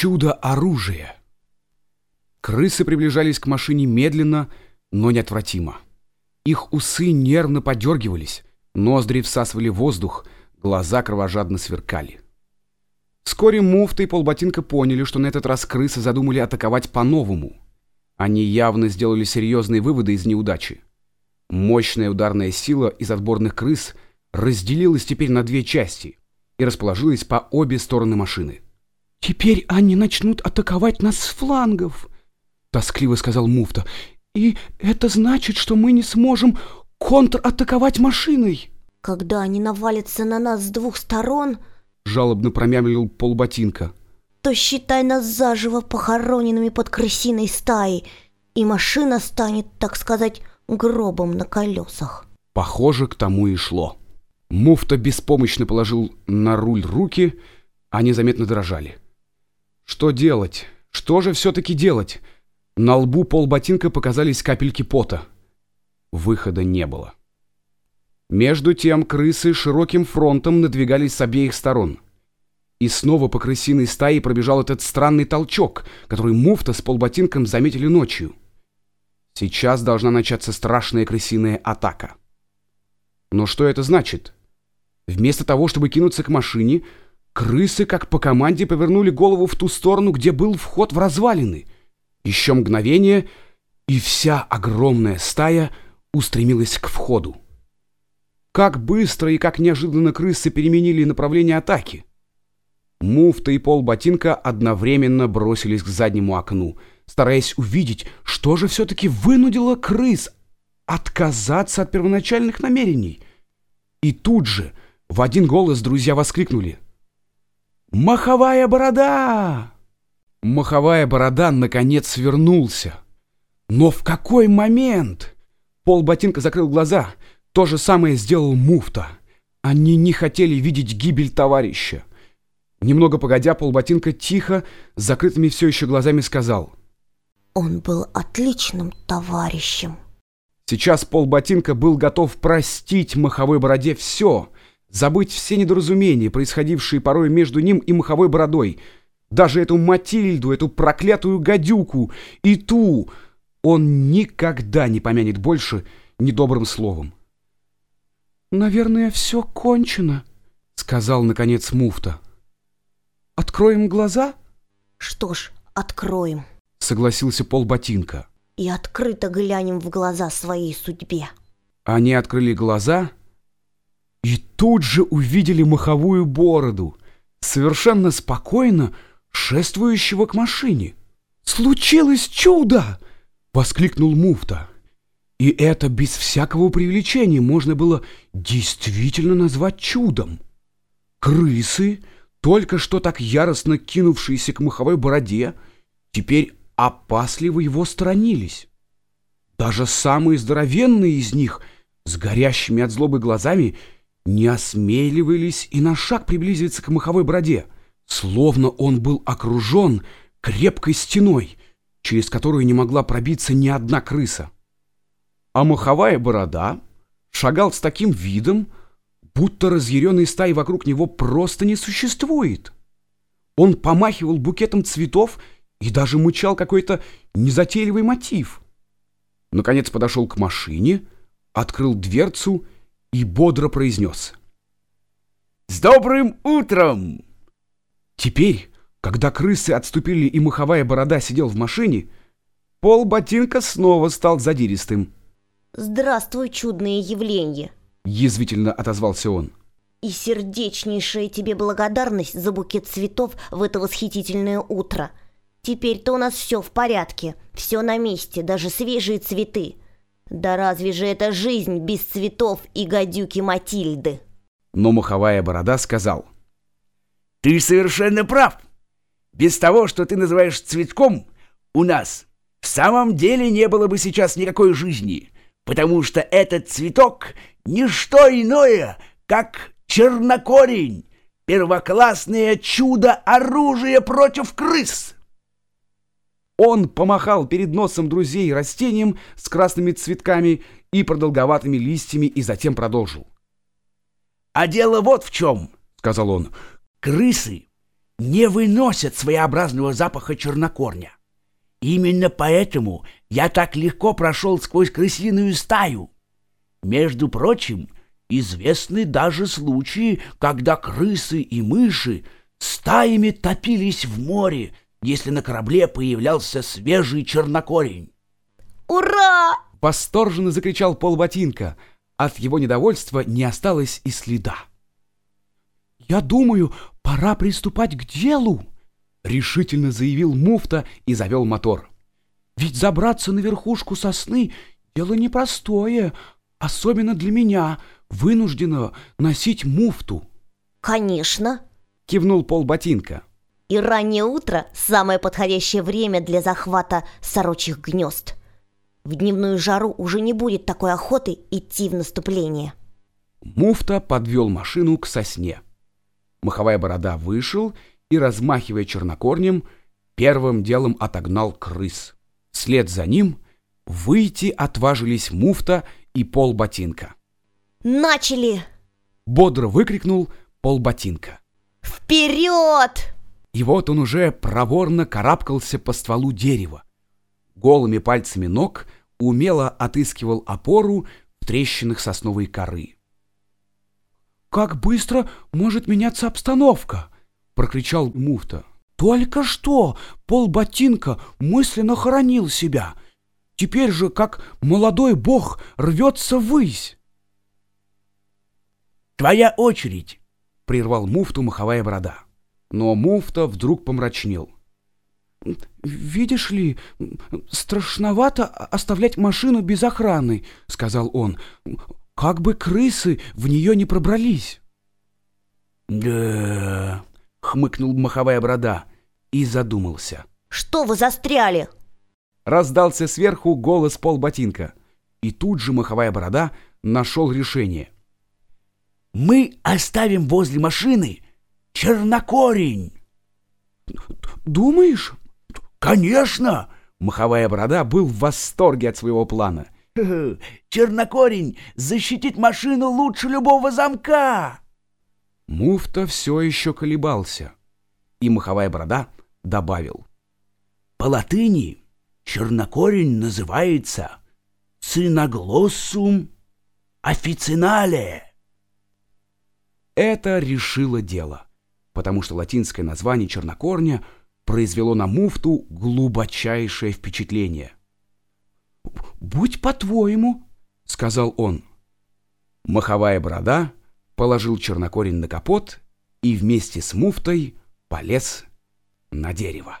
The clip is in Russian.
Чудо-оружие. Крысы приближались к машине медленно, но неотвратимо. Их усы нервно подергивались, ноздри всасывали воздух, глаза кровожадно сверкали. Вскоре муфта и полботинка поняли, что на этот раз крысы задумали атаковать по-новому. Они явно сделали серьезные выводы из неудачи. Мощная ударная сила из отборных крыс разделилась теперь на две части и расположилась по обе стороны машины. «Теперь они начнут атаковать нас с флангов», — тоскливо сказал муфта. «И это значит, что мы не сможем контратаковать машиной». Когда они навалятся на нас с двух сторон, Жалобно промямлил полботинка. то считай нас заживо похороненными под крысиной стаей, и машина станет, так сказать, гробом на колесах. Похоже, к тому и шло. Муфта беспомощно положил на руль руки, они заметно дрожали. Что делать? Что же все-таки делать? На лбу полботинка показались капельки пота. Выхода не было. Между тем крысы широким фронтом надвигались с обеих сторон. И снова по крысиной стае пробежал этот странный толчок, который муфта с полботинком заметили ночью. Сейчас должна начаться страшная крысиная атака. Но что это значит? Вместо того, чтобы кинуться к машине, крысы, как по команде, повернули голову в ту сторону, где был вход в развалины. Еще мгновение, и вся огромная стая устремилась к входу. Как быстро и как неожиданно крысы переменили направление атаки. Муфта и пол ботинка одновременно бросились к заднему окну, стараясь увидеть, что же все-таки вынудило крыс отказаться от первоначальных намерений. И тут же в один голос друзья воскликнули «Маховая борода!» Маховая борода наконец свернулся. Но в какой момент? Пол ботинка закрыл глаза. То же самое сделал муфта. Они не хотели видеть гибель товарища. Немного погодя, полботинка тихо, с закрытыми все еще глазами сказал. Он был отличным товарищем. Сейчас полботинка был готов простить маховой бороде все, забыть все недоразумения, происходившие порой между ним и маховой бородой, даже эту Матильду, эту проклятую гадюку и ту он никогда не помянет больше недобрым словом. «Наверное, все кончено», — сказал, наконец, муфта. «Откроем глаза?» Что ж, откроем — согласился полботинка. и открыто глянем в глаза своей судьбе. Они открыли глаза и тут же увидели маховую бороду, совершенно спокойно шествующего к машине. «Случилось чудо!» — воскликнул муфта. И это без всякого привлечения можно было действительно назвать чудом. Крысы, только что так яростно кинувшиеся к маховой бороде, теперь опасливо его сторонились. Даже самые здоровенные из них, с горящими от злобы глазами, не осмеливались и на шаг приблизиться к маховой бороде, словно он был окружен крепкой стеной, через которую не могла пробиться ни одна крыса. А маховая борода шагал с таким видом, будто разъяренной стаи вокруг него просто не существует. Он помахивал букетом цветов и даже мычал какой-то незатейливый мотив. Наконец подошел к машине, открыл дверцу и бодро произнес. «С добрым утром!» Теперь, когда крысы отступили и маховая борода сидел в машине, пол ботинка снова стал задиристым. Здравствуй, чудное явление. Язвительно отозвался он. И сердечнейшая тебе благодарность за букет цветов в это восхитительное утро. Теперь-то у нас все в порядке, все на месте, даже свежие цветы. Да разве же это жизнь без цветов и гадюки Матильды? Но маховая борода сказал. Ты совершенно прав. Без того, что ты называешь цветком, у нас в самом деле не было бы сейчас никакой жизни, потому что этот цветок — ничто иное, как чернокорень, первоклассное чудо-оружие против крыс. Он помахал перед носом друзей растением с красными цветками и продолговатыми листьями и затем продолжил. А дело вот в чем, — сказал он. крысы не выносят своеобразного запаха чернокорня. Именно поэтому я так легко прошел сквозь крысиную стаю. Между прочим, известны даже случаи, когда крысы и мыши стаями топились в море, если на корабле появлялся свежий чернокорень. Ура! Восторженно закричал полботинка. От его недовольства не осталось и следа. «Я думаю, пора приступать к делу», — решительно заявил муфта и завел мотор. «Ведь забраться на верхушку сосны — дело непростое, особенно для меня, вынужденного носить муфту». «Конечно», — кивнул полботинка. «И раннее утро — самое подходящее время для захвата сорочьих гнезд». В дневную жару уже не будет такой охоты идти в наступление. Муфта подвел машину к сосне. Маховая борода вышел и, размахивая чернокорнем, первым делом отогнал крыс. Вслед за ним выйти отважились муфта и полботинка. «Начали!» — бодро выкрикнул полботинка. «Вперед!» И вот он уже проворно карабкался по стволу дерева. Голыми пальцами ног — умело отыскивал опору в трещинах сосновой коры. «Как быстро может меняться обстановка!» — прокричал муфта. «Только что полботинка мысленно хоронил себя. Теперь же, как молодой бог, рвется ввысь!» «Твоя очередь!» — прервал муфту маховая борода. Но муфта вдруг помрачнел. «Видишь ли, страшновато оставлять машину без охраны», — сказал он. «Как бы крысы в нее не пробрались». «Да...» — хмыкнул маховая борода и задумался. «Что вы застряли?» Раздался сверху голос полботинка, и тут же маховая борода нашел решение. «Мы оставим возле машины чернокорень!» «Думаешь?» «Конечно!» Маховая борода был в восторге от своего плана. «Чернокорень защитит машину лучше любого замка!» Муфта все еще колебался, и маховая борода добавил. «По латыни чернокорень называется циноглоссум официнале». Это решило дело, потому что латинское название чернокорня — произвело на муфту глубочайшее впечатление. «Будь по-твоему», — сказал он. Маховая борода положил чернокорень на капот и вместе с муфтой полез на дерево.